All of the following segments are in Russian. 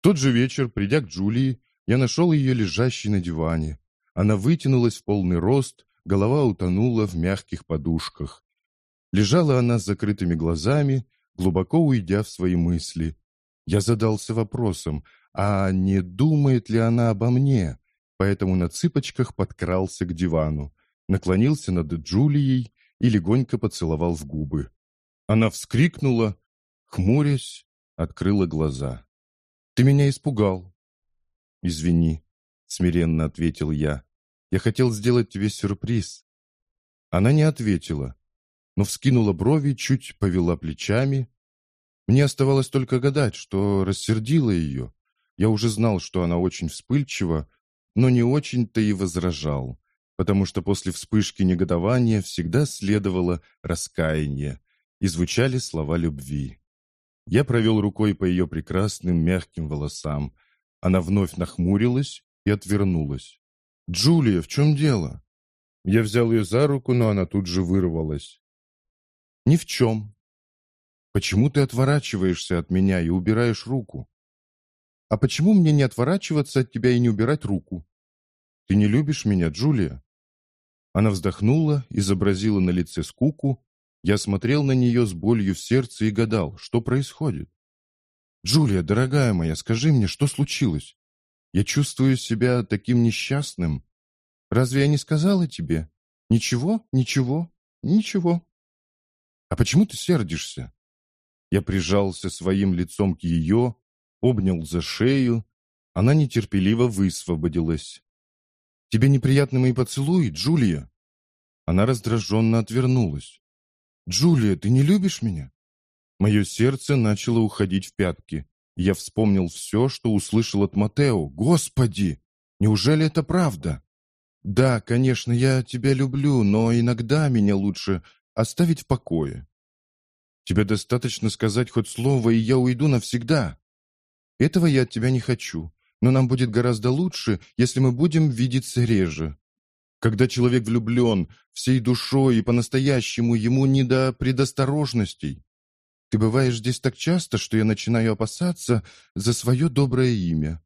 тот же вечер, придя к Джулии, я нашел ее лежащей на диване. Она вытянулась в полный рост, голова утонула в мягких подушках. Лежала она с закрытыми глазами, глубоко уйдя в свои мысли. Я задался вопросом, а не думает ли она обо мне, поэтому на цыпочках подкрался к дивану, наклонился над Джулией и легонько поцеловал в губы. Она вскрикнула, хмурясь, открыла глаза. «Ты меня испугал». «Извини», — смиренно ответил я. «Я хотел сделать тебе сюрприз». Она не ответила, но вскинула брови, чуть повела плечами. Мне оставалось только гадать, что рассердило ее. Я уже знал, что она очень вспыльчива, но не очень-то и возражал, потому что после вспышки негодования всегда следовало раскаяние, и звучали слова любви. Я провел рукой по ее прекрасным мягким волосам. Она вновь нахмурилась и отвернулась. «Джулия, в чем дело?» Я взял ее за руку, но она тут же вырвалась. «Ни в чем. Почему ты отворачиваешься от меня и убираешь руку?» «А почему мне не отворачиваться от тебя и не убирать руку?» «Ты не любишь меня, Джулия?» Она вздохнула, изобразила на лице скуку я смотрел на нее с болью в сердце и гадал, что происходит. «Джулия, дорогая моя, скажи мне, что случилось? Я чувствую себя таким несчастным. Разве я не сказала тебе? Ничего, ничего, ничего. А почему ты сердишься?» Я прижался своим лицом к ее, обнял за шею. Она нетерпеливо высвободилась. «Тебе неприятны мои поцелуи, Джулия?» Она раздраженно отвернулась. «Джулия, ты не любишь меня?» Мое сердце начало уходить в пятки. Я вспомнил все, что услышал от Матео. «Господи! Неужели это правда?» «Да, конечно, я тебя люблю, но иногда меня лучше оставить в покое. Тебе достаточно сказать хоть слово, и я уйду навсегда. Этого я от тебя не хочу, но нам будет гораздо лучше, если мы будем видеться реже. Когда человек влюблен всей душой и по-настоящему ему не до предосторожностей. Ты бываешь здесь так часто, что я начинаю опасаться за свое доброе имя.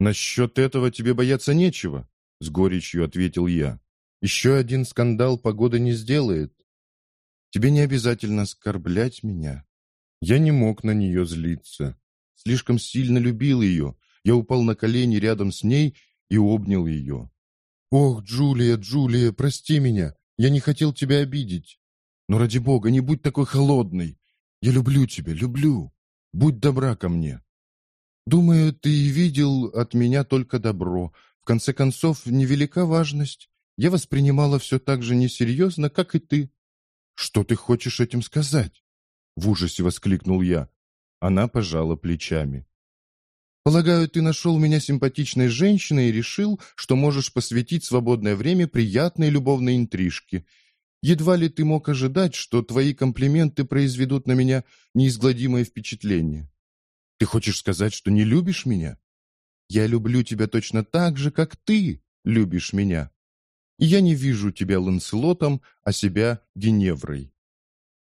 Насчет этого тебе бояться нечего, с горечью ответил я. Еще один скандал погода не сделает. Тебе не обязательно оскорблять меня. Я не мог на нее злиться. Слишком сильно любил ее. Я упал на колени рядом с ней и обнял ее. «Ох, Джулия, Джулия, прости меня, я не хотел тебя обидеть. Но ради бога, не будь такой холодной. Я люблю тебя, люблю. Будь добра ко мне». «Думаю, ты видел от меня только добро. В конце концов, невелика важность. Я воспринимала все так же несерьезно, как и ты». «Что ты хочешь этим сказать?» В ужасе воскликнул я. Она пожала плечами. Полагаю, ты нашел меня симпатичной женщиной и решил, что можешь посвятить свободное время приятной любовной интрижке. Едва ли ты мог ожидать, что твои комплименты произведут на меня неизгладимое впечатление. Ты хочешь сказать, что не любишь меня? Я люблю тебя точно так же, как ты любишь меня. И я не вижу тебя Ланселотом, а себя Геневрой.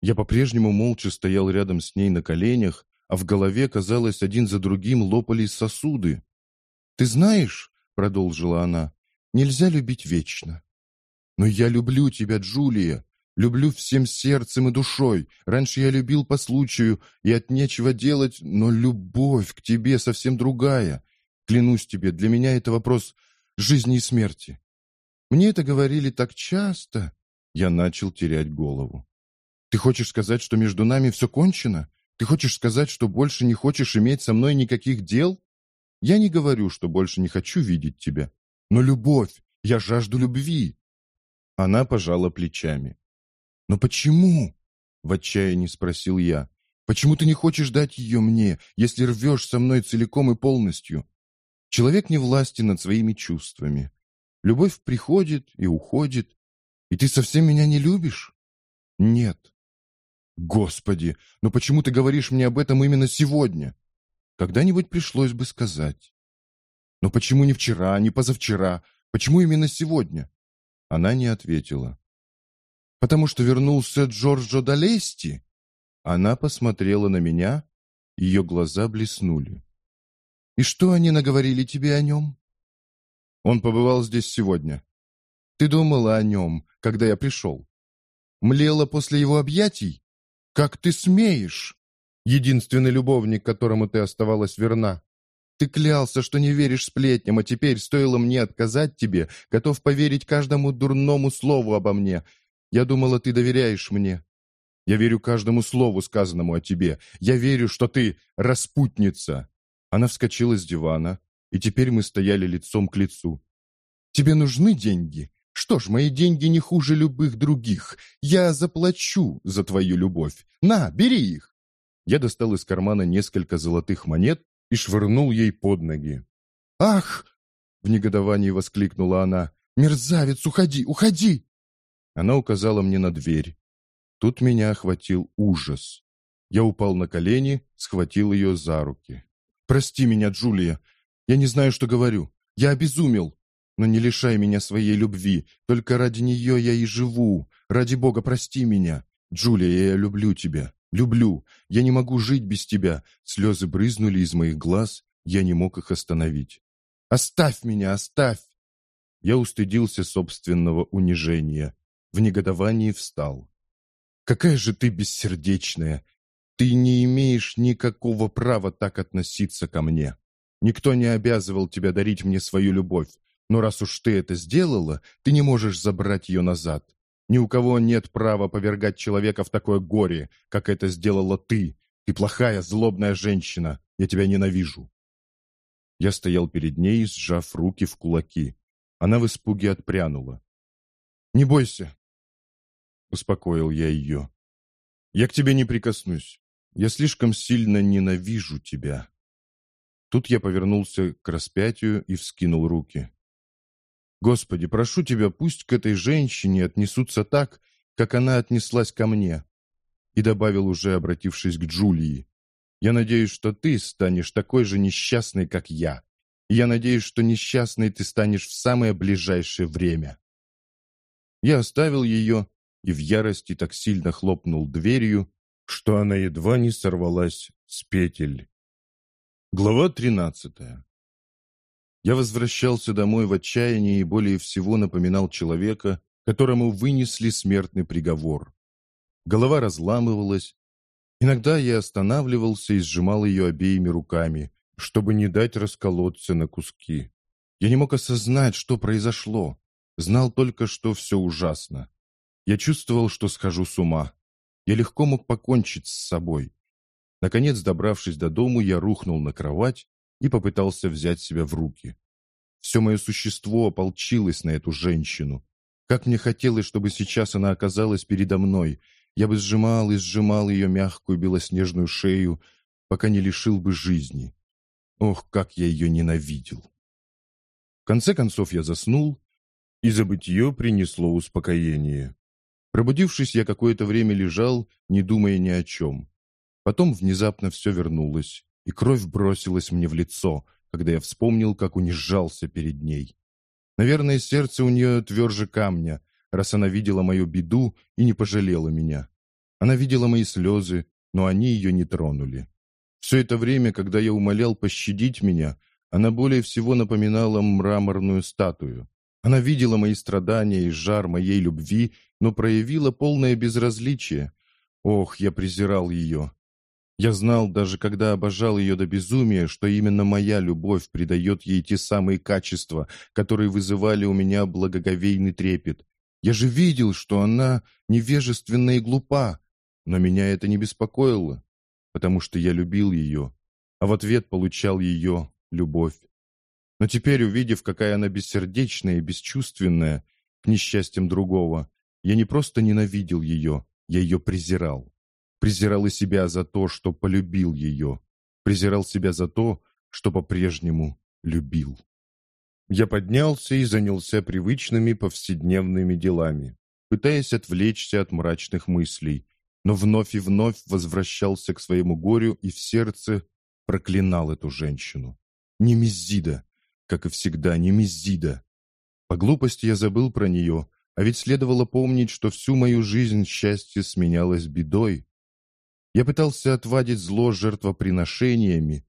Я по-прежнему молча стоял рядом с ней на коленях, а в голове, казалось, один за другим лопались сосуды. «Ты знаешь, — продолжила она, — нельзя любить вечно. Но я люблю тебя, Джулия, люблю всем сердцем и душой. Раньше я любил по случаю и от нечего делать, но любовь к тебе совсем другая. Клянусь тебе, для меня это вопрос жизни и смерти. Мне это говорили так часто, я начал терять голову. Ты хочешь сказать, что между нами все кончено? Ты хочешь сказать, что больше не хочешь иметь со мной никаких дел? Я не говорю, что больше не хочу видеть тебя. Но любовь, я жажду любви. Она пожала плечами. Но почему? В отчаянии спросил я. Почему ты не хочешь дать ее мне, если рвешь со мной целиком и полностью? Человек не властен над своими чувствами. Любовь приходит и уходит. И ты совсем меня не любишь? Нет. Господи, но почему ты говоришь мне об этом именно сегодня? Когда-нибудь пришлось бы сказать. Но почему не вчера, не позавчера? Почему именно сегодня? Она не ответила. Потому что вернулся Джорджо Долести? Она посмотрела на меня, ее глаза блеснули. И что они наговорили тебе о нем? Он побывал здесь сегодня. Ты думала о нем, когда я пришел? Млела после его объятий? Как ты смеешь? Единственный любовник, которому ты оставалась верна. Ты клялся, что не веришь сплетням, а теперь, стоило мне отказать тебе, готов поверить каждому дурному слову обо мне. Я думала, ты доверяешь мне. Я верю каждому слову, сказанному о тебе. Я верю, что ты распутница. Она вскочила с дивана, и теперь мы стояли лицом к лицу. Тебе нужны деньги? Что ж, мои деньги не хуже любых других. Я заплачу за твою любовь. На, бери их. Я достал из кармана несколько золотых монет и швырнул ей под ноги. «Ах!» — в негодовании воскликнула она. «Мерзавец, уходи, уходи!» Она указала мне на дверь. Тут меня охватил ужас. Я упал на колени, схватил ее за руки. «Прости меня, Джулия. Я не знаю, что говорю. Я обезумел. Но не лишай меня своей любви. Только ради нее я и живу. Ради Бога, прости меня. Джулия, я люблю тебя. Люблю. Я не могу жить без тебя. Слезы брызнули из моих глаз. Я не мог их остановить. Оставь меня, оставь. Я устыдился собственного унижения. В негодовании встал. Какая же ты бессердечная! Ты не имеешь никакого права так относиться ко мне. Никто не обязывал тебя дарить мне свою любовь. Но раз уж ты это сделала, ты не можешь забрать ее назад. Ни у кого нет права повергать человека в такое горе, как это сделала ты. Ты плохая, злобная женщина. Я тебя ненавижу. Я стоял перед ней, сжав руки в кулаки. Она в испуге отпрянула. «Не бойся!» Успокоил я ее. «Я к тебе не прикоснусь. Я слишком сильно ненавижу тебя». Тут я повернулся к распятию и вскинул руки. Господи, прошу Тебя, пусть к этой женщине отнесутся так, как она отнеслась ко мне. И добавил уже, обратившись к Джулии, я надеюсь, что ты станешь такой же несчастной, как я. И я надеюсь, что несчастной ты станешь в самое ближайшее время. Я оставил ее и в ярости так сильно хлопнул дверью, что она едва не сорвалась с петель. Глава тринадцатая я возвращался домой в отчаянии и более всего напоминал человека, которому вынесли смертный приговор. Голова разламывалась. Иногда я останавливался и сжимал ее обеими руками, чтобы не дать расколоться на куски. Я не мог осознать, что произошло. Знал только, что все ужасно. Я чувствовал, что схожу с ума. Я легко мог покончить с собой. Наконец, добравшись до дому, я рухнул на кровать и попытался взять себя в руки. Все мое существо ополчилось на эту женщину. Как мне хотелось, чтобы сейчас она оказалась передо мной. Я бы сжимал и сжимал ее мягкую белоснежную шею, пока не лишил бы жизни. Ох, как я ее ненавидел! В конце концов я заснул, и забытье принесло успокоение. Пробудившись, я какое-то время лежал, не думая ни о чем. Потом внезапно все вернулось и кровь бросилась мне в лицо, когда я вспомнил, как унижался перед ней. Наверное, сердце у нее тверже камня, раз она видела мою беду и не пожалела меня. Она видела мои слезы, но они ее не тронули. Все это время, когда я умолял пощадить меня, она более всего напоминала мраморную статую. Она видела мои страдания и жар моей любви, но проявила полное безразличие. Ох, я презирал ее. Я знал, даже когда обожал ее до безумия, что именно моя любовь придает ей те самые качества, которые вызывали у меня благоговейный трепет. Я же видел, что она невежественна и глупа, но меня это не беспокоило, потому что я любил ее, а в ответ получал ее любовь. Но теперь, увидев, какая она бессердечная и бесчувственная, к несчастьям другого, я не просто ненавидел ее, я ее презирал. Презирал и себя за то, что полюбил ее. Презирал себя за то, что по-прежнему любил. Я поднялся и занялся привычными повседневными делами, пытаясь отвлечься от мрачных мыслей, но вновь и вновь возвращался к своему горю и в сердце проклинал эту женщину. Немезида, как и всегда, Немезида. По глупости я забыл про нее, а ведь следовало помнить, что всю мою жизнь счастье сменялось бедой, я пытался отвадить зло жертвоприношениями.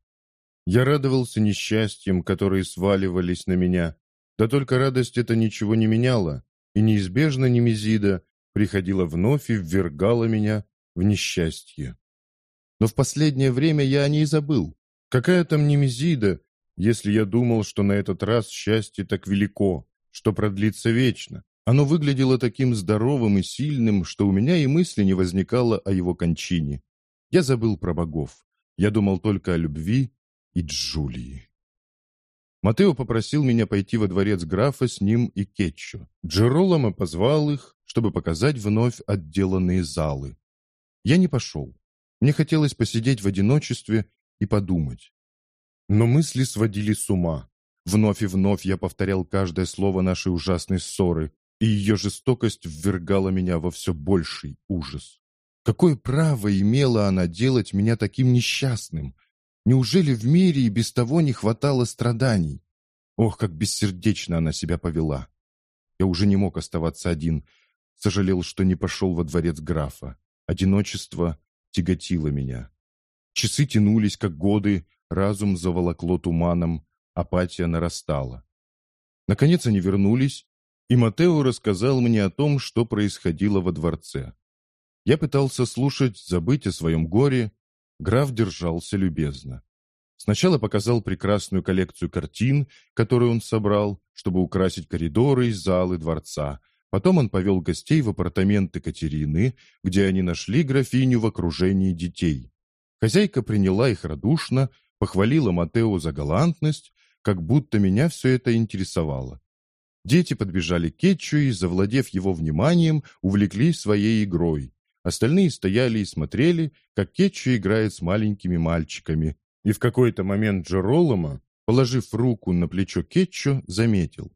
Я радовался несчастьям, которые сваливались на меня. Да только радость это ничего не меняла, и неизбежно Немезида приходила вновь и ввергала меня в несчастье. Но в последнее время я о ней забыл. Какая там Немезида, если я думал, что на этот раз счастье так велико, что продлится вечно? Оно выглядело таким здоровым и сильным, что у меня и мысли не возникало о его кончине. Я забыл про богов. Я думал только о любви и Джулии. Матео попросил меня пойти во дворец графа с ним и Кетчу. Джероломо позвал их, чтобы показать вновь отделанные залы. Я не пошел. Мне хотелось посидеть в одиночестве и подумать. Но мысли сводили с ума. Вновь и вновь я повторял каждое слово нашей ужасной ссоры, и ее жестокость ввергала меня во все больший ужас. Какое право имела она делать меня таким несчастным? Неужели в мире и без того не хватало страданий? Ох, как бессердечно она себя повела. Я уже не мог оставаться один. Сожалел, что не пошел во дворец графа. Одиночество тяготило меня. Часы тянулись, как годы, разум заволокло туманом, апатия нарастала. Наконец они вернулись, и Матео рассказал мне о том, что происходило во дворце. Я пытался слушать, забыть о своем горе, Граф держался любезно. Сначала показал прекрасную коллекцию картин, которую он собрал, чтобы украсить коридоры и залы дворца. Потом он повел гостей в апартаменты Катерины, где они нашли графиню в окружении детей. Хозяйка приняла их радушно, похвалила Матео за галантность, как будто меня все это интересовало. Дети подбежали к Кетчу и, завладев его вниманием, увлеклись своей игрой. Остальные стояли и смотрели, как Кетчу играет с маленькими мальчиками. И в какой-то момент Джеролома, положив руку на плечо Кетчу, заметил.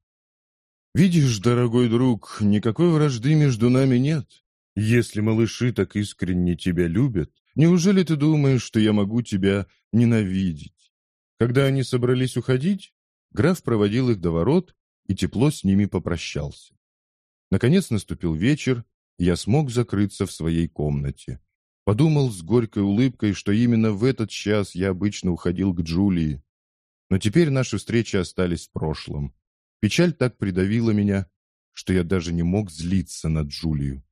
«Видишь, дорогой друг, никакой вражды между нами нет. Если малыши так искренне тебя любят, неужели ты думаешь, что я могу тебя ненавидеть?» Когда они собрались уходить, граф проводил их до ворот и тепло с ними попрощался. Наконец наступил вечер, я смог закрыться в своей комнате. Подумал с горькой улыбкой, что именно в этот час я обычно уходил к Джулии. Но теперь наши встречи остались в прошлом. Печаль так придавила меня, что я даже не мог злиться на Джулию.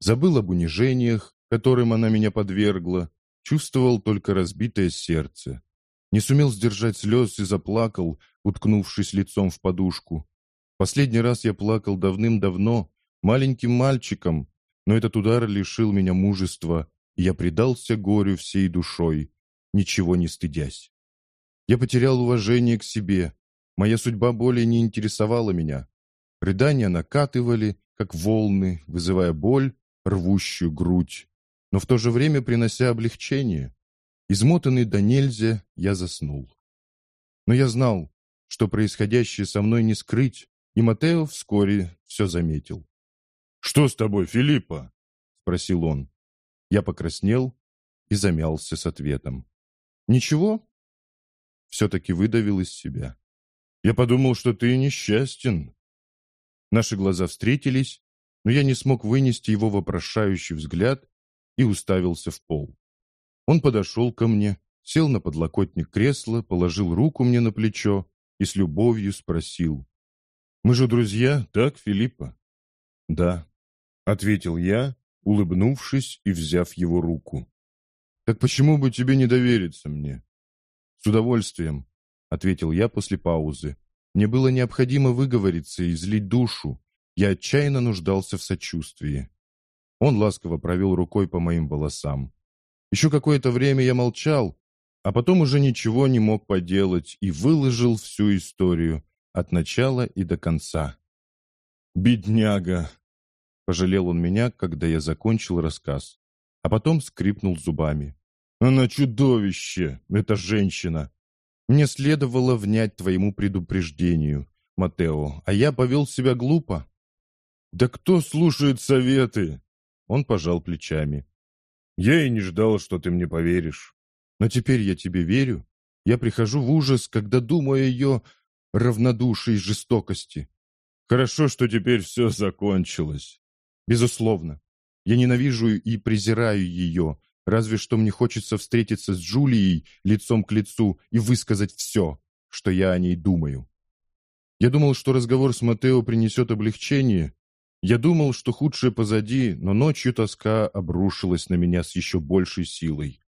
Забыл об унижениях, которым она меня подвергла, чувствовал только разбитое сердце. Не сумел сдержать слез и заплакал, уткнувшись лицом в подушку. Последний раз я плакал давным-давно, маленьким мальчиком, но этот удар лишил меня мужества, и я предался горю всей душой, ничего не стыдясь. Я потерял уважение к себе, моя судьба более не интересовала меня. Рыдания накатывали, как волны, вызывая боль, рвущую грудь, но в то же время принося облегчение. Измотанный до нельзя, я заснул. Но я знал, что происходящее со мной не скрыть, и Матео вскоре все заметил. «Что с тобой, Филиппа?» — спросил он. Я покраснел и замялся с ответом. «Ничего?» Все-таки выдавил из себя. «Я подумал, что ты несчастен». Наши глаза встретились, но я не смог вынести его вопрошающий взгляд и уставился в пол. Он подошел ко мне, сел на подлокотник кресла, положил руку мне на плечо и с любовью спросил. «Мы же друзья, так, Филиппа?» «Да», — ответил я, улыбнувшись и взяв его руку. «Так почему бы тебе не довериться мне?» «С удовольствием», — ответил я после паузы. Мне было необходимо выговориться и излить душу. Я отчаянно нуждался в сочувствии. Он ласково провел рукой по моим волосам. Еще какое-то время я молчал, а потом уже ничего не мог поделать и выложил всю историю от начала и до конца. «Бедняга!» Пожалел он меня, когда я закончил рассказ, а потом скрипнул зубами. «Она чудовище, эта женщина!» Мне следовало внять твоему предупреждению, Матео, а я повел себя глупо. «Да кто слушает советы?» Он пожал плечами. «Я и не ждал, что ты мне поверишь. Но теперь я тебе верю. Я прихожу в ужас, когда думаю о ее равнодушии и жестокости. Хорошо, что теперь все закончилось. Безусловно. Я ненавижу и презираю ее, Разве что мне хочется встретиться с Джулией лицом к лицу и высказать все, что я о ней думаю. Я думал, что разговор с Матео принесет облегчение. Я думал, что худшее позади, но ночью тоска обрушилась на меня с еще большей силой.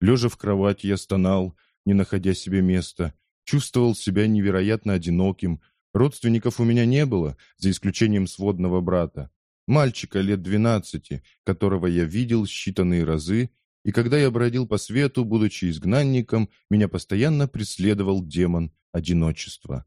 Лежа в кровати, я стонал, не находя себе места, чувствовал себя невероятно одиноким. Родственников у меня не было, за исключением сводного брата. Мальчика лет двенадцати, которого я видел считанные разы, и когда я бродил по свету, будучи изгнанником, меня постоянно преследовал демон одиночества.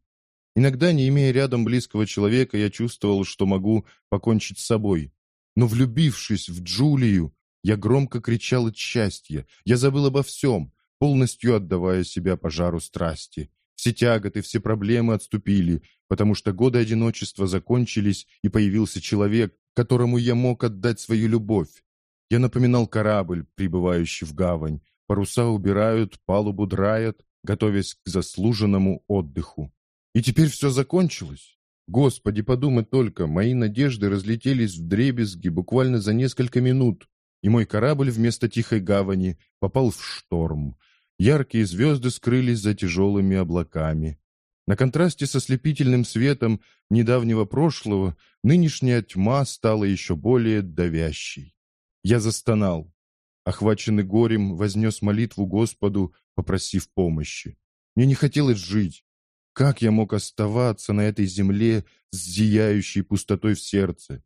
Иногда, не имея рядом близкого человека, я чувствовал, что могу покончить с собой. Но влюбившись в Джулию, я громко кричал от счастья. Я забыл обо всем, полностью отдавая себя пожару страсти. Все тяготы, все проблемы отступили, потому что годы одиночества закончились, и появился человек, которому я мог отдать свою любовь. Я напоминал корабль, прибывающий в гавань. Паруса убирают, палубу драят, готовясь к заслуженному отдыху. И теперь все закончилось. Господи, подумай только, мои надежды разлетелись в дребезги буквально за несколько минут и мой корабль вместо тихой гавани попал в шторм. Яркие звезды скрылись за тяжелыми облаками. На контрасте со слепительным светом недавнего прошлого нынешняя тьма стала еще более давящей. Я застонал. Охваченный горем, вознес молитву Господу, попросив помощи. Мне не хотелось жить. Как я мог оставаться на этой земле с зияющей пустотой в сердце?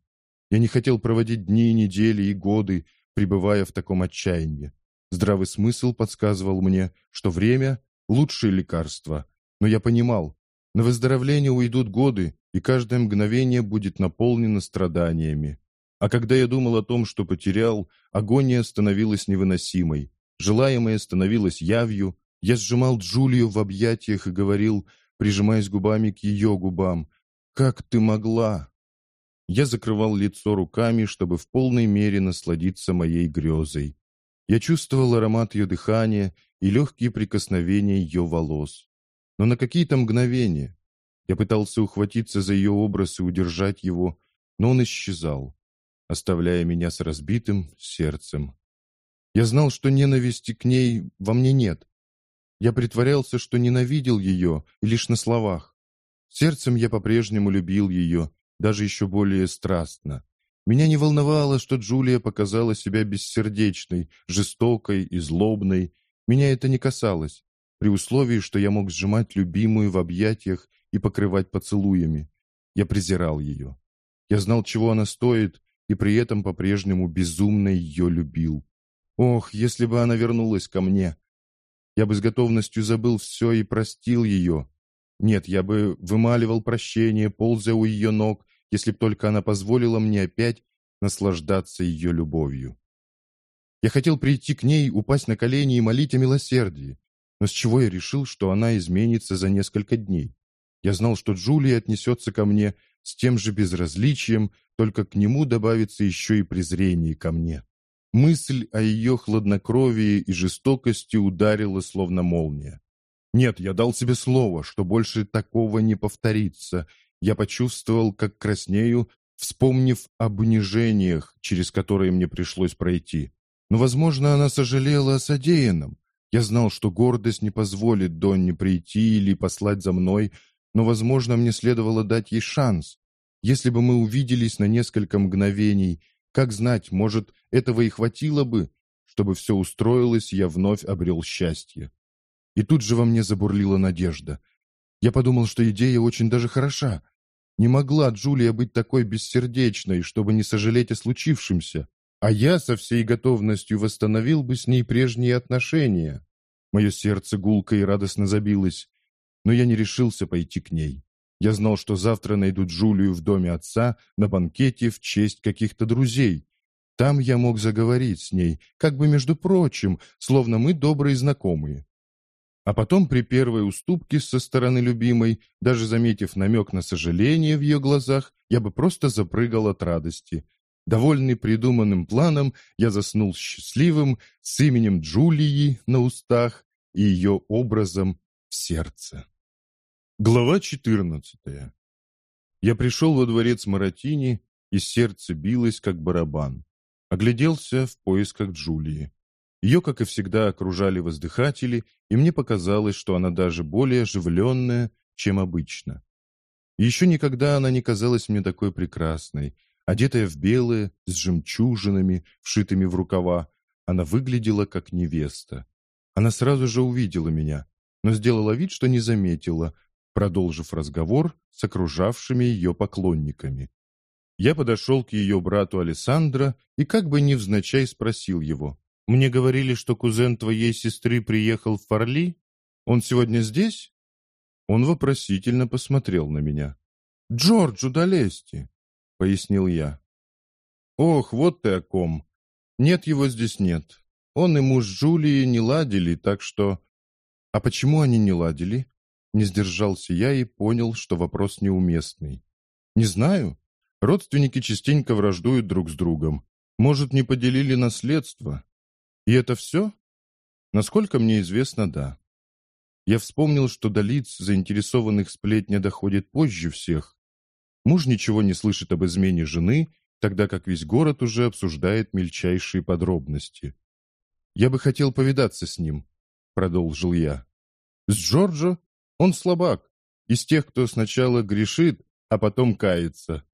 Я не хотел проводить дни, недели и годы, пребывая в таком отчаянии. Здравый смысл подсказывал мне, что время – лучшее лекарство, но я понимал, на выздоровление уйдут годы, и каждое мгновение будет наполнено страданиями. А когда я думал о том, что потерял, агония становилась невыносимой, желаемое становилось явью, я сжимал Джулию в объятиях и говорил, прижимаясь губами к ее губам, «Как ты могла?» Я закрывал лицо руками, чтобы в полной мере насладиться моей грезой. Я чувствовал аромат ее дыхания и легкие прикосновения ее волос. Но на какие-то мгновения я пытался ухватиться за ее образ и удержать его, но он исчезал, оставляя меня с разбитым сердцем. Я знал, что ненависти к ней во мне нет. Я притворялся, что ненавидел ее, и лишь на словах. Сердцем я по-прежнему любил ее, даже еще более страстно. Меня не волновало, что Джулия показала себя бессердечной, жестокой и злобной. Меня это не касалось, при условии, что я мог сжимать любимую в объятиях и покрывать поцелуями. Я презирал ее. Я знал, чего она стоит, и при этом по-прежнему безумно ее любил. Ох, если бы она вернулась ко мне! Я бы с готовностью забыл все и простил ее. Нет, я бы вымаливал прощение, ползая у ее ног, если б только она позволила мне опять наслаждаться ее любовью. Я хотел прийти к ней, упасть на колени и молить о милосердии, но с чего я решил, что она изменится за несколько дней? Я знал, что Джулия отнесется ко мне с тем же безразличием, только к нему добавится еще и презрение ко мне. Мысль о ее хладнокровии и жестокости ударила словно молния. Нет, я дал себе слово, что больше такого не повторится, я почувствовал, как краснею, вспомнив об унижениях, через которые мне пришлось пройти. Но, возможно, она сожалела о содеянном. Я знал, что гордость не позволит Донне прийти или послать за мной, но, возможно, мне следовало дать ей шанс. Если бы мы увиделись на несколько мгновений, как знать, может, этого и хватило бы, чтобы все устроилось, я вновь обрел счастье. И тут же во мне забурлила надежда. Я подумал, что идея очень даже хороша. Не могла Джулия быть такой бессердечной, чтобы не сожалеть о случившемся, а я со всей готовностью восстановил бы с ней прежние отношения. Мое сердце гулко и радостно забилось, но я не решился пойти к ней. Я знал, что завтра найду Джулию в доме отца на банкете в честь каких-то друзей. Там я мог заговорить с ней, как бы между прочим, словно мы добрые знакомые. А потом при первой уступке со стороны любимой, даже заметив намек на сожаление в ее глазах, я бы просто запрыгал от радости. Довольный придуманным планом, я заснул счастливым, с именем Джулии на устах и ее образом в сердце. Глава 14. Я пришел во дворец Маратини, и сердце билось, как барабан. Огляделся в поисках Джулии. Ее, как и всегда, окружали воздыхатели, и мне показалось, что она даже более оживленная, чем обычно. еще никогда она не казалась мне такой прекрасной. Одетая в белое, с жемчужинами, вшитыми в рукава, она выглядела как невеста. Она сразу же увидела меня, но сделала вид, что не заметила, продолжив разговор с окружавшими ее поклонниками. Я подошел к ее брату Алессандро и как бы невзначай спросил его. «Мне говорили, что кузен твоей сестры приехал в Фарли? Он сегодня здесь?» Он вопросительно посмотрел на меня. «Джорджу Долести», — пояснил я. «Ох, вот ты о ком. Нет, его здесь нет. Он и муж Джулии не ладили, так что...» «А почему они не ладили?» Не сдержался я и понял, что вопрос неуместный. «Не знаю. Родственники частенько враждуют друг с другом. Может, не поделили наследство? И это все? Насколько мне известно, да. Я вспомнил, что до лиц, заинтересованных сплетня, доходит позже всех. Муж ничего не слышит об измене жены, тогда как весь город уже обсуждает мельчайшие подробности. «Я бы хотел повидаться с ним», — продолжил я. «С Джорджо? Он слабак, из тех, кто сначала грешит, а потом кается.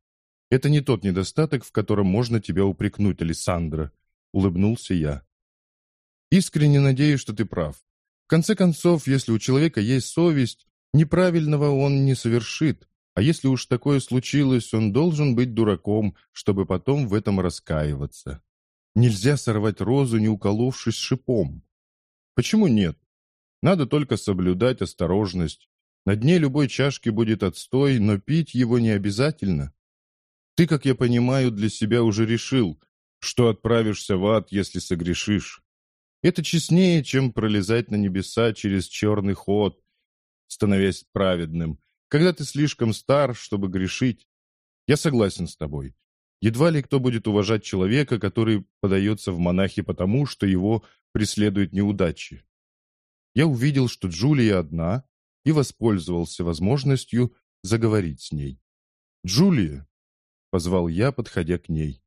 Это не тот недостаток, в котором можно тебя упрекнуть, Александра, улыбнулся я. Искренне надеюсь, что ты прав. В конце концов, если у человека есть совесть, неправильного он не совершит, а если уж такое случилось, он должен быть дураком, чтобы потом в этом раскаиваться. Нельзя сорвать розу, не уколовшись шипом. Почему нет? Надо только соблюдать осторожность. На дне любой чашки будет отстой, но пить его не обязательно. Ты, как я понимаю, для себя уже решил, что отправишься в ад, если согрешишь. Это честнее, чем пролезать на небеса через черный ход, становясь праведным, когда ты слишком стар, чтобы грешить. Я согласен с тобой. Едва ли кто будет уважать человека, который подается в монахи потому, что его преследуют неудачи. Я увидел, что Джулия одна, и воспользовался возможностью заговорить с ней. «Джулия, позвал я, подходя к ней.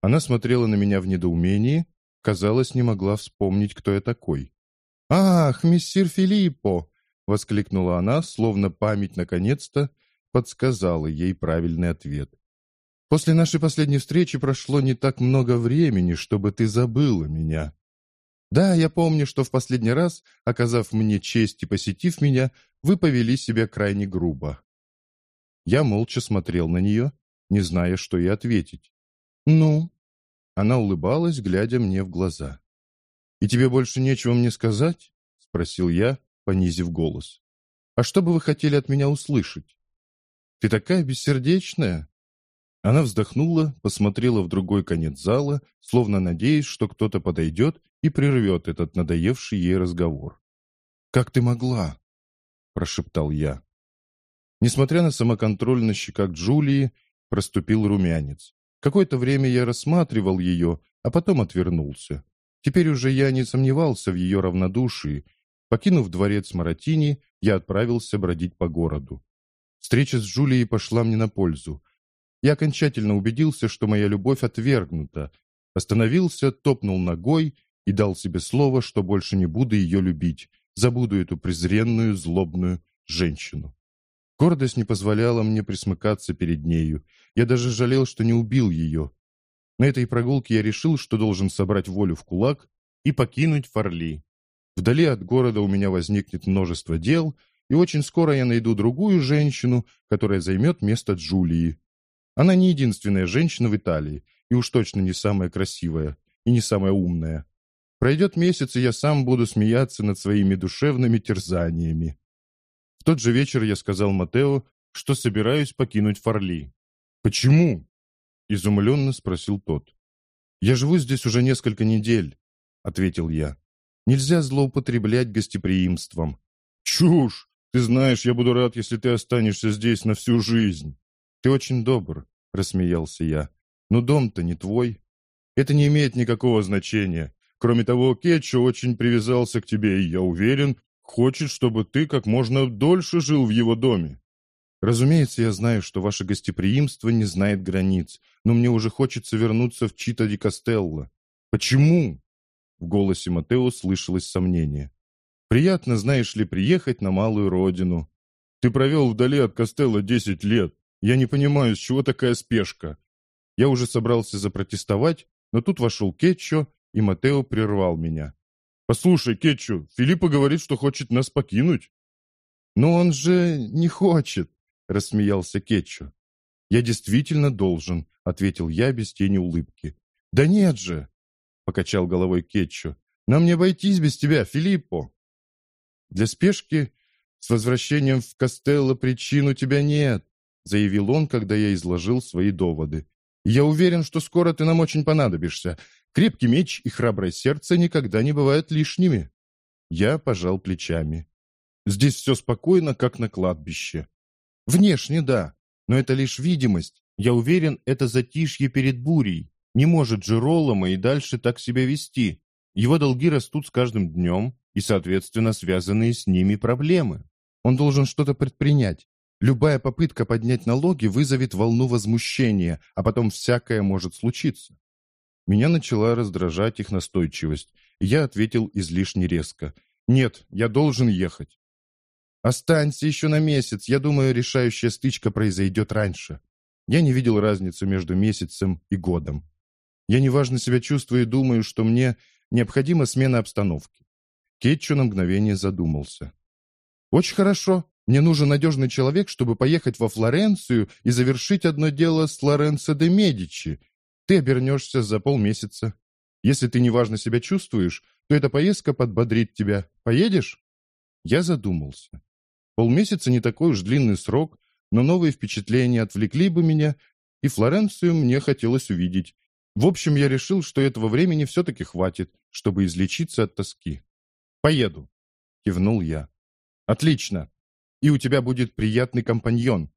Она смотрела на меня в недоумении, казалось, не могла вспомнить, кто я такой. «Ах, миссир Филиппо!» — воскликнула она, словно память наконец-то подсказала ей правильный ответ. «После нашей последней встречи прошло не так много времени, чтобы ты забыла меня. Да, я помню, что в последний раз, оказав мне честь и посетив меня, вы повели себя крайне грубо». Я молча смотрел на нее, не зная, что ей ответить. «Ну?» Она улыбалась, глядя мне в глаза. «И тебе больше нечего мне сказать?» — спросил я, понизив голос. «А что бы вы хотели от меня услышать?» «Ты такая бессердечная!» Она вздохнула, посмотрела в другой конец зала, словно надеясь, что кто-то подойдет и прервет этот надоевший ей разговор. «Как ты могла?» – прошептал я. Несмотря на самоконтроль на щеках Джулии, проступил румянец. Какое-то время я рассматривал ее, а потом отвернулся. Теперь уже я не сомневался в ее равнодушии. Покинув дворец Маратини, я отправился бродить по городу. Встреча с Джулией пошла мне на пользу. Я окончательно убедился, что моя любовь отвергнута. Остановился, топнул ногой и дал себе слово, что больше не буду ее любить, забуду эту презренную, злобную женщину. Гордость не позволяла мне присмыкаться перед нею. Я даже жалел, что не убил ее. На этой прогулке я решил, что должен собрать волю в кулак и покинуть Фарли. Вдали от города у меня возникнет множество дел, и очень скоро я найду другую женщину, которая займет место Джулии. Она не единственная женщина в Италии, и уж точно не самая красивая и не самая умная. Пройдет месяц, и я сам буду смеяться над своими душевными терзаниями. В тот же вечер я сказал Матео, что собираюсь покинуть Фарли. «Почему?» – изумленно спросил тот. «Я живу здесь уже несколько недель», – ответил я. «Нельзя злоупотреблять гостеприимством». «Чушь! Ты знаешь, я буду рад, если ты останешься здесь на всю жизнь». «Ты очень добр», – рассмеялся я. «Но дом-то не твой. Это не имеет никакого значения. Кроме того, Кетчу очень привязался к тебе, и я уверен, Хочет, чтобы ты как можно дольше жил в его доме. Разумеется, я знаю, что ваше гостеприимство не знает границ, но мне уже хочется вернуться в Чита ди Костелло. Почему? В голосе Матео слышалось сомнение. «Приятно, знаешь ли, приехать на малую родину. Ты провел вдали от Костелла десять лет. Я не понимаю, с чего такая спешка». Я уже собрался запротестовать, но тут вошел Кетчо, и Матео прервал меня. «Послушай, Кетчо, Филиппа говорит, что хочет нас покинуть». «Но он же не хочет», — рассмеялся Кетчо. «Я действительно должен», — ответил я без тени улыбки. «Да нет же!» — покачал головой Кетчу. «Нам не обойтись без тебя, Филиппо!» «Для спешки с возвращением в Костелло причин у тебя нет», — заявил он, когда я изложил свои доводы. «Я уверен, что скоро ты нам очень понадобишься. Крепкий меч и храброе сердце никогда не бывают лишними». Я пожал плечами. «Здесь все спокойно, как на кладбище». «Внешне, да, но это лишь видимость. Я уверен, это затишье перед бурей. Не может же Роллома и дальше так себя вести. Его долги растут с каждым днем, и, соответственно, связанные с ними проблемы. Он должен что-то предпринять. Любая попытка поднять налоги вызовет волну возмущения, а потом всякое может случиться. Меня начала раздражать их настойчивость, я ответил излишне резко. «Нет, я должен ехать». «Останься еще на месяц. Я думаю, решающая стычка произойдет раньше». Я не видел разницы между месяцем и годом. Я неважно себя чувствую и думаю, что мне необходима смена обстановки. Кетчу на мгновение задумался. «Очень хорошо. Мне нужен надежный человек, чтобы поехать во Флоренцию и завершить одно дело с Лоренцо де Медичи. Ты обернешься за полмесяца. Если ты неважно себя чувствуешь, то эта поездка подбодрит тебя. Поедешь?» Я задумался. Полмесяца не такой уж длинный срок, но новые впечатления отвлекли бы меня, и Флоренцию мне хотелось увидеть. В общем, я решил, что этого времени все-таки хватит, чтобы излечиться от тоски. «Поеду», — кивнул я. «Отлично. И у тебя будет приятный компаньон.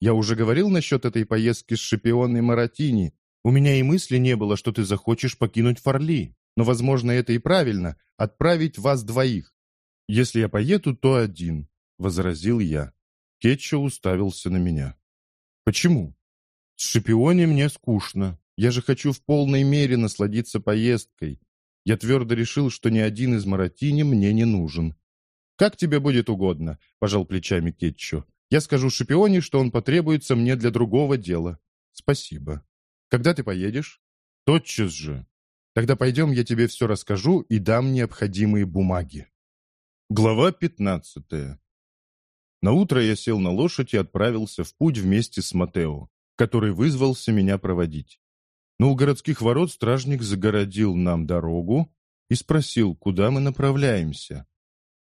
Я уже говорил насчет этой поездки с Шипионой Маратини. У меня и мысли не было, что ты захочешь покинуть Фарли. Но, возможно, это и правильно — отправить вас двоих. Если я поеду, то один. — возразил я. Кетчо уставился на меня. «Почему?» «С Шипионе мне скучно. Я же хочу в полной мере насладиться поездкой. Я твердо решил, что ни один из Маратини мне не нужен». «Как тебе будет угодно», — пожал плечами Кетчо. «Я скажу Шипионе, что он потребуется мне для другого дела». «Спасибо. Когда ты поедешь?» «Тотчас же. Тогда пойдем, я тебе все расскажу и дам необходимые бумаги». Глава пятнадцатая. На утро я сел на лошадь и отправился в путь вместе с Матео, который вызвался меня проводить. Но у городских ворот стражник загородил нам дорогу и спросил, куда мы направляемся.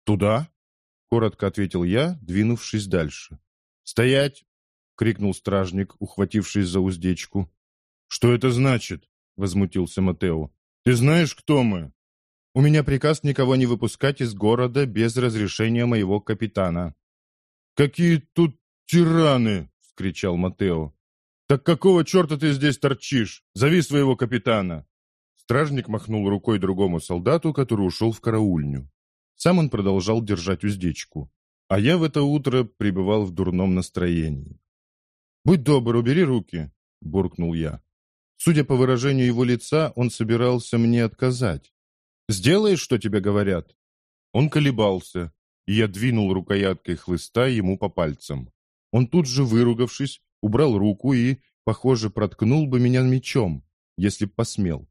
«Туда?» — коротко ответил я, двинувшись дальше. «Стоять!» — крикнул стражник, ухватившись за уздечку. «Что это значит?» — возмутился Матео. «Ты знаешь, кто мы?» «У меня приказ никого не выпускать из города без разрешения моего капитана», «Какие тут тираны!» — вскричал Матео. «Так какого черта ты здесь торчишь? Зови своего капитана!» Стражник махнул рукой другому солдату, который ушел в караульню. Сам он продолжал держать уздечку. А я в это утро пребывал в дурном настроении. «Будь добр, убери руки!» — буркнул я. Судя по выражению его лица, он собирался мне отказать. «Сделаешь, что тебе говорят?» Он колебался, и я двинул рукояткой хлыста ему по пальцам. Он тут же, выругавшись, убрал руку и, похоже, проткнул бы меня мечом, если б посмел.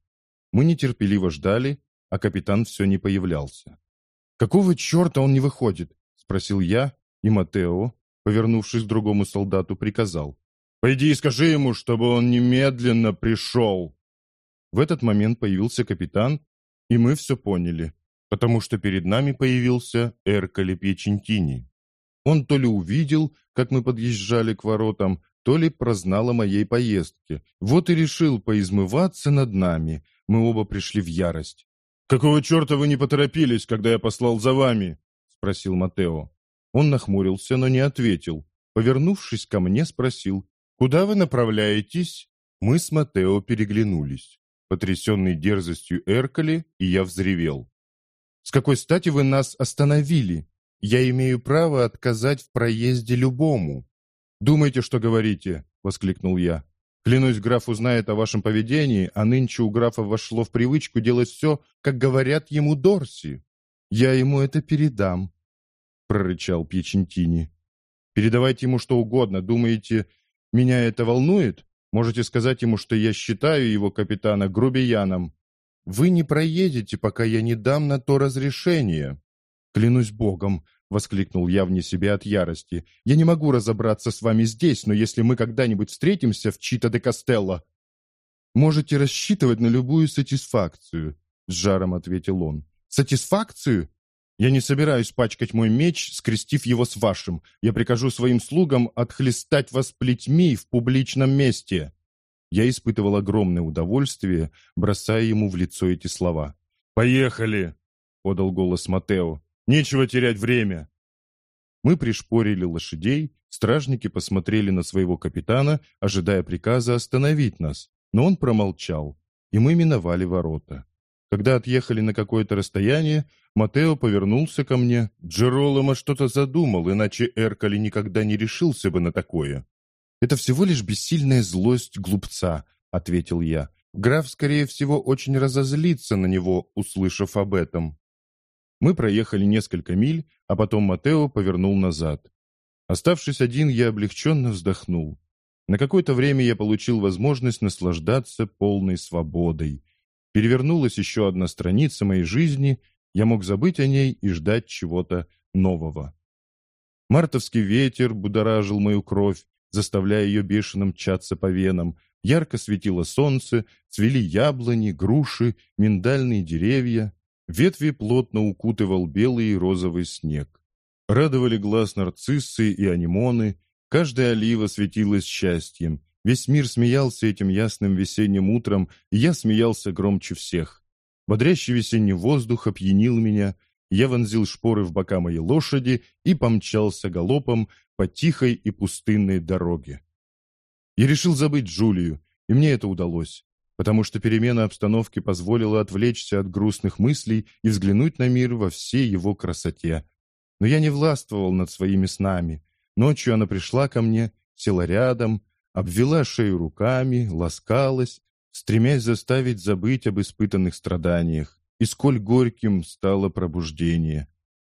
Мы нетерпеливо ждали, а капитан все не появлялся. «Какого черта он не выходит?» — спросил я, и Матео, повернувшись к другому солдату, приказал. «Пойди и скажи ему, чтобы он немедленно пришел!» В этот момент появился капитан, и мы все поняли потому что перед нами появился Эркале Пьячентини. Он то ли увидел, как мы подъезжали к воротам, то ли прознал о моей поездке. Вот и решил поизмываться над нами. Мы оба пришли в ярость. «Какого черта вы не поторопились, когда я послал за вами?» — спросил Матео. Он нахмурился, но не ответил. Повернувшись ко мне, спросил, «Куда вы направляетесь?» Мы с Матео переглянулись. Потрясенный дерзостью Эркали, и я взревел. С какой стати вы нас остановили? Я имею право отказать в проезде любому. Думаете, что говорите, воскликнул я. Клянусь, граф узнает о вашем поведении, а нынче у графа вошло в привычку делать все, как говорят ему Дорси. Я ему это передам, — прорычал Пьячентини. Передавайте ему что угодно. Думаете, меня это волнует? Можете сказать ему, что я считаю его капитана грубияном. Вы не проедете, пока я не дам на то разрешение. Клянусь богом, воскликнул я вне себя от ярости. Я не могу разобраться с вами здесь, но если мы когда-нибудь встретимся в Чита де Кастелло, можете рассчитывать на любую сатисфакцию, с жаром ответил он. Сатисфакцию? Я не собираюсь пачкать мой меч, скрестив его с вашим. Я прикажу своим слугам отхлестать вас плетьми в публичном месте. Я испытывал огромное удовольствие, бросая ему в лицо эти слова. «Поехали!» — подал голос Матео. Нечего терять время!» Мы пришпорили лошадей, стражники посмотрели на своего капитана, ожидая приказа остановить нас, но он промолчал, и мы миновали ворота. Когда отъехали на какое-то расстояние, Матео повернулся ко мне. Джероломо что-то задумал, иначе Эркали никогда не решился бы на такое. «Это всего лишь бессильная злость глупца», — ответил я. «Граф, скорее всего, очень разозлится на него, услышав об этом». Мы проехали несколько миль, а потом Матео повернул назад. Оставшись один, я облегченно вздохнул. На какое-то время я получил возможность наслаждаться полной свободой. Перевернулась еще одна страница моей жизни, я мог забыть о ней и ждать чего-то нового. Мартовский ветер будоражил мою кровь, заставляя ее бешено мчаться по венам. Ярко светило солнце, цвели яблони, груши, миндальные деревья. Ветви плотно укутывал белый и розовый снег. Радовали глаз нарциссы и анимоны, каждая олива светилась счастьем. Весь мир смеялся этим ясным весенним утром, и я смеялся громче всех. Бодрящий весенний воздух опьянил меня, я вонзил шпоры в бока моей лошади и помчался галопом по тихой и пустынной дороге. Я решил забыть Джулию, и мне это удалось потому что перемена обстановки позволила отвлечься от грустных мыслей и взглянуть на мир во всей его красоте. Но я не властвовал над своими снами. Ночью она пришла ко мне, села рядом, обвела шею руками, ласкалась, стремясь заставить забыть об испытанных страданиях, и сколь горьким стало пробуждение.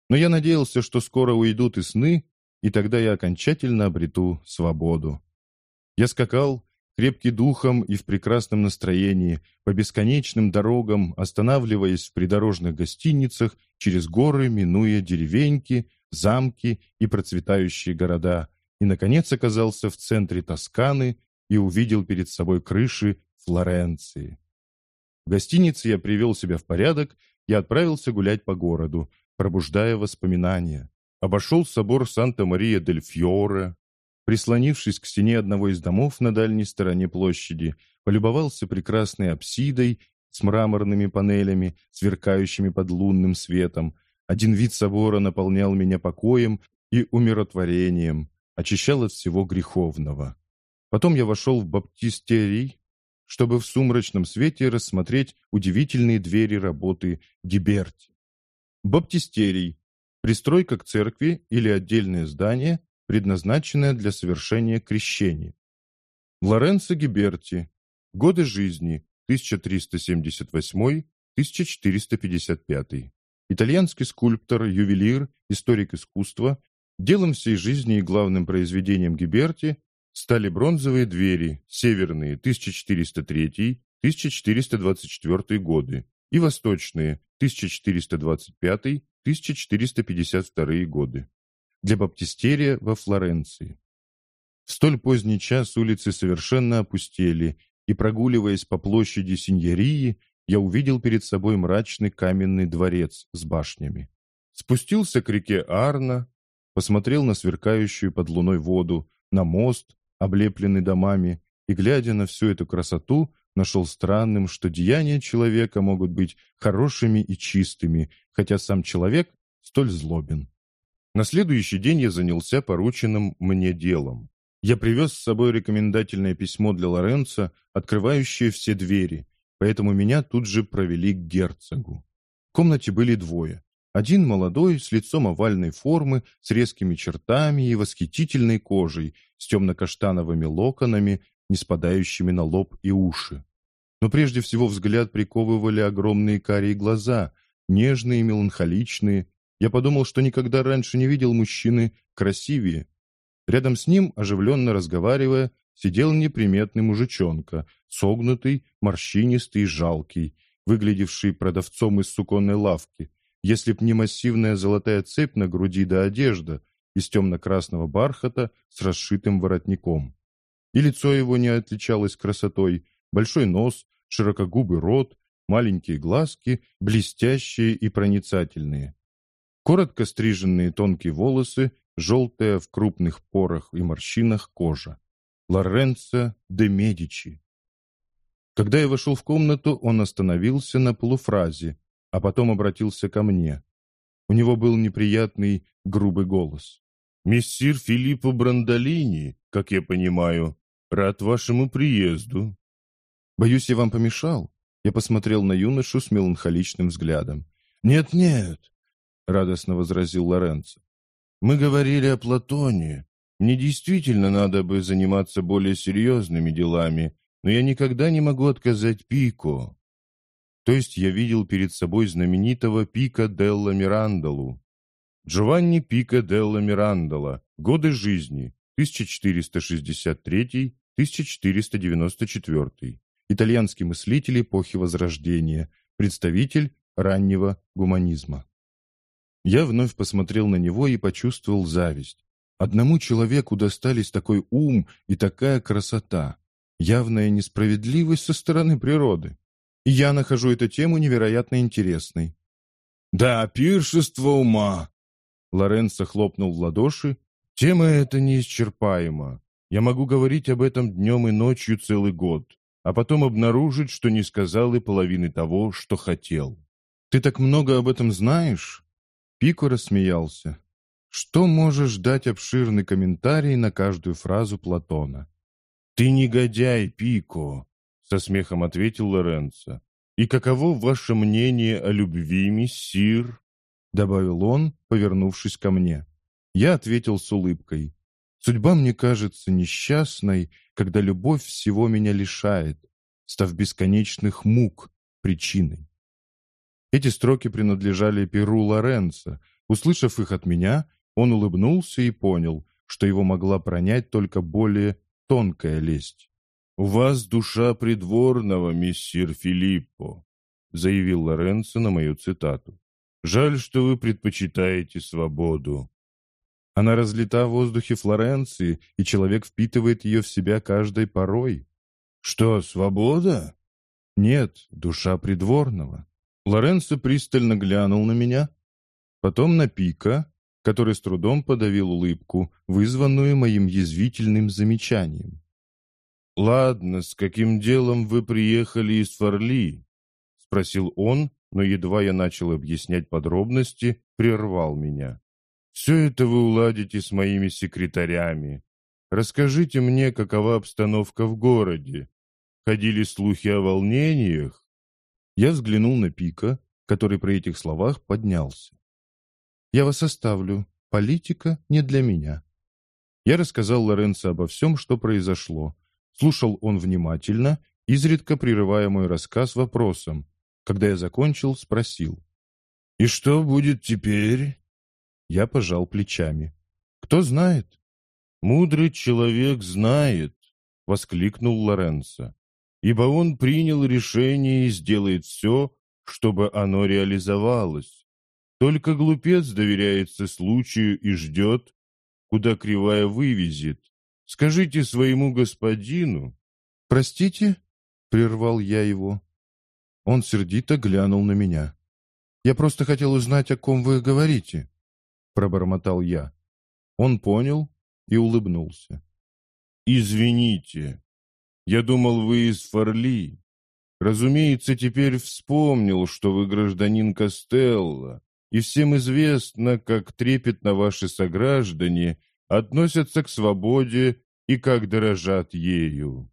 Но я надеялся, что скоро уйдут и сны, и тогда я окончательно обрету свободу. Я скакал, крепкий духом и в прекрасном настроении, по бесконечным дорогам, останавливаясь в придорожных гостиницах, через горы, минуя деревеньки, замки и процветающие города, и, наконец, оказался в центре Тосканы и увидел перед собой крыши Флоренции. В гостинице я привел себя в порядок и отправился гулять по городу, пробуждая воспоминания. Обошел собор Санта-Мария-дель-Фьоре, прислонившись к стене одного из домов на дальней стороне площади, полюбовался прекрасной апсидой с мраморными панелями, сверкающими под лунным светом. Один вид собора наполнял меня покоем и умиротворением, очищал от всего греховного. Потом я вошел в баптистерий, чтобы в сумрачном свете рассмотреть удивительные двери работы Гиберти. Баптистерий – пристройка к церкви или отдельное здание, предназначенное для совершения крещения. Лоренцо Гиберти. Годы жизни 1378-1455. Итальянский скульптор, ювелир, историк искусства. Делом всей жизни и главным произведением Гиберти стали бронзовые двери, северные 1403-1424 годы и восточные 1425-1452 годы для баптистерия во Флоренции. В столь поздний час улицы совершенно опустели, и, прогуливаясь по площади Синьории, я увидел перед собой мрачный каменный дворец с башнями. Спустился к реке Арна, посмотрел на сверкающую под луной воду, на мост, облепленный домами, и, глядя на всю эту красоту, нашел странным, что деяния человека могут быть хорошими и чистыми, хотя сам человек столь злобен. На следующий день я занялся порученным мне делом. Я привез с собой рекомендательное письмо для Лоренца, открывающее все двери, поэтому меня тут же провели к герцогу. В комнате были двое. Один молодой, с лицом овальной формы, с резкими чертами и восхитительной кожей, с темно-каштановыми локонами, не спадающими на лоб и уши. Но прежде всего взгляд приковывали огромные карие глаза, нежные меланхоличные. Я подумал, что никогда раньше не видел мужчины красивее. Рядом с ним, оживленно разговаривая, сидел неприметный мужичонка, согнутый, морщинистый жалкий, выглядевший продавцом из суконной лавки. Если б не массивная золотая цепь на груди да одежда из темно-красного бархата с расшитым воротником. И лицо его не отличалось красотой, большой нос, широкогубый рот, маленькие глазки, блестящие и проницательные. Коротко стриженные тонкие волосы, желтая в крупных порах и морщинах кожа. Лоренцо де Медичи. Когда я вошел в комнату, он остановился на полуфразе, а потом обратился ко мне. У него был неприятный, грубый голос. «Мессир Филиппо Брандолини, как я понимаю, рад вашему приезду. Боюсь, я вам помешал?» Я посмотрел на юношу с меланхоличным взглядом. «Нет-нет», — радостно возразил Лоренцо. «Мы говорили о Платоне. Мне действительно надо бы заниматься более серьезными делами, но я никогда не могу отказать Пико». То есть я видел перед собой знаменитого Пика Делла Мирандолу. Джованни Пика Делла Мирандола. Годы жизни 1463-1494 итальянский мыслитель эпохи Возрождения, представитель раннего гуманизма. Я вновь посмотрел на него и почувствовал зависть. Одному человеку достались такой ум и такая красота. Явная несправедливость со стороны природы. И я нахожу эту тему невероятно интересной. «Да, пиршество ума!» Лоренцо хлопнул в ладоши. «Тема эта неисчерпаема. Я могу говорить об этом днем и ночью целый год а потом обнаружить, что не сказал и половины того, что хотел. «Ты так много об этом знаешь?» Пико рассмеялся. «Что можешь дать обширный комментарий на каждую фразу Платона?» «Ты негодяй, Пико!» — со смехом ответил Лоренцо. «И каково ваше мнение о любви, мессир?» — добавил он, повернувшись ко мне. Я ответил с улыбкой. Судьба мне кажется несчастной, когда любовь всего меня лишает, став бесконечных мук причиной. Эти строки принадлежали Перу Лоренцо. Услышав их от меня, он улыбнулся и понял, что его могла пронять только более тонкая лесть. «У вас душа придворного, мессир Филиппо», заявил Лоренцо на мою цитату. «Жаль, что вы предпочитаете свободу. Она разлита в воздухе Флоренции, и человек впитывает ее в себя каждой порой. Что, свобода? Нет, душа придворного. Лоренцо пристально глянул на меня, потом на Пика, который с трудом подавил улыбку, вызванную моим язвительным замечанием. «Ладно, с каким делом вы приехали из Форли?» — спросил он, но едва я начал объяснять подробности, прервал меня. Все это вы уладите с моими секретарями. Расскажите мне, какова обстановка в городе. Ходили слухи о волнениях?» Я взглянул на Пика, который при этих словах поднялся. «Я вас оставлю. Политика не для меня». Я рассказал Лоренцо обо всем, что произошло. Слушал он внимательно, изредка прерывая мой рассказ вопросом. Когда я закончил, спросил. «И что будет теперь?» Я пожал плечами. «Кто знает?» «Мудрый человек знает», — воскликнул Лоренцо. «Ибо он принял решение и сделает все, чтобы оно реализовалось. Только глупец доверяется случаю и ждет, куда кривая вывезет. Скажите своему господину...» «Простите?» — прервал я его. Он сердито глянул на меня. «Я просто хотел узнать, о ком вы говорите». — пробормотал я. Он понял и улыбнулся. «Извините, я думал, вы из Форли. Разумеется, теперь вспомнил, что вы гражданин Костелло, и всем известно, как трепетно ваши сограждане относятся к свободе и как дорожат ею».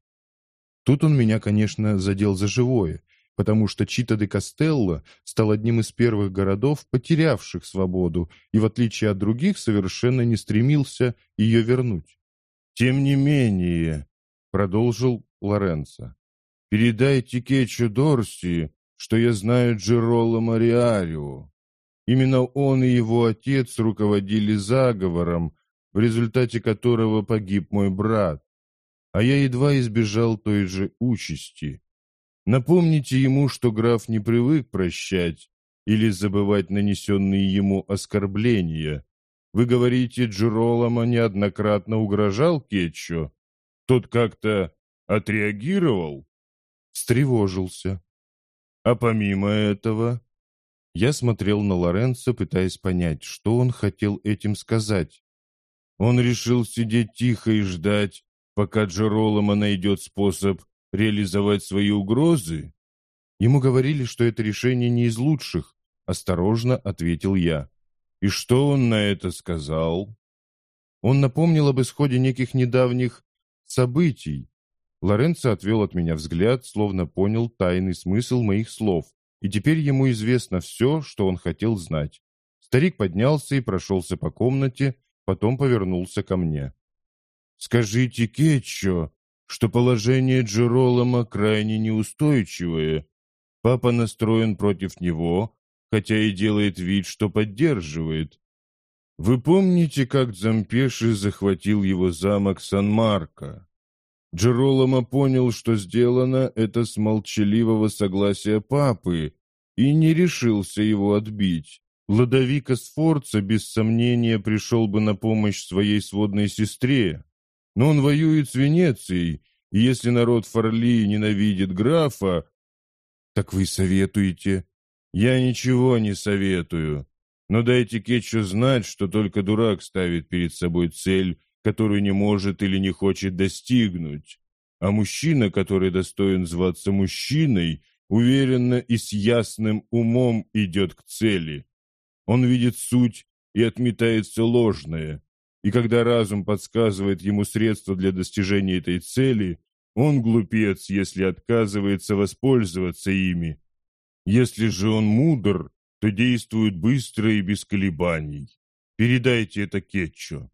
Тут он меня, конечно, задел за живое, потому что Чита-де-Кастелло стал одним из первых городов, потерявших свободу, и в отличие от других совершенно не стремился ее вернуть. «Тем не менее», продолжил Лоренцо. Передайте Кечу Дорси, что я знаю Джероло Мариарио. Именно он и его отец руководили заговором, в результате которого погиб мой брат, а я едва избежал той же участи. Напомните ему, что граф не привык прощать или забывать нанесенные ему оскорбления. Вы говорите, Джеролома неоднократно угрожал Кетчо? Тот как-то отреагировал? Встревожился. А помимо этого... Я смотрел на Лоренцо, пытаясь понять, что он хотел этим сказать. Он решил сидеть тихо и ждать, пока Джеролома найдет способ реализовать свои угрозы? Ему говорили, что это решение не из лучших, осторожно ответил я. И что он на это сказал? Он напомнил об исходе неких недавних событий. Лоренцо отвел от меня взгляд, словно понял тайный смысл моих слов, и теперь ему известно все, что он хотел знать. Старик поднялся и прошелся по комнате, потом повернулся ко мне. «Скажите Кетчо, что положение Джеролома крайне неустойчивое. Папа настроен против него, хотя и делает вид, что поддерживает. Вы помните, как Дзампеши захватил его замок Сан-Марко? Джеролома понял, что сделано это с молчаливого согласия папы, и не решился его отбить. Ладовика Сфорца без сомнения пришел бы на помощь своей сводной сестре, но он воюет с Венецией, и если народ Форли ненавидит графа, так вы советуете? Я ничего не советую. Но дайте Кетчу знать, что только дурак ставит перед собой цель, которую не может или не хочет достигнуть. А мужчина, который достоин зваться мужчиной, уверенно и с ясным умом идет к цели. Он видит суть и отметает все ложное, и когда разум подсказывает ему средства для достижения этой цели, он глупец, если отказывается воспользоваться ими. Если же он мудр, то действует быстро и без колебаний. Передайте это Кетчу.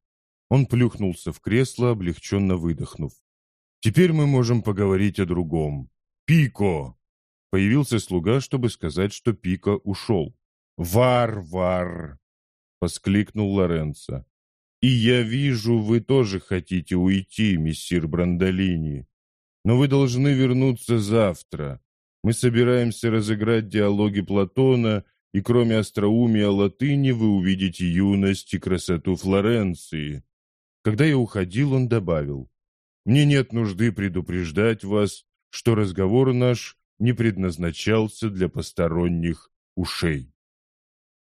Он плюхнулся в кресло, облегченно выдохнув. Теперь мы можем поговорить о другом. Пико! Появился слуга, чтобы сказать, что Пико ушел. «Вар-вар!» — воскликнул Лоренцо. И я вижу, вы тоже хотите уйти, мессир Брандолини. Но вы должны вернуться завтра. Мы собираемся разыграть диалоги Платона, и кроме остроумия латыни вы увидите юность и красоту Флоренции. Когда я уходил, он добавил, «Мне нет нужды предупреждать вас, что разговор наш не предназначался для посторонних ушей».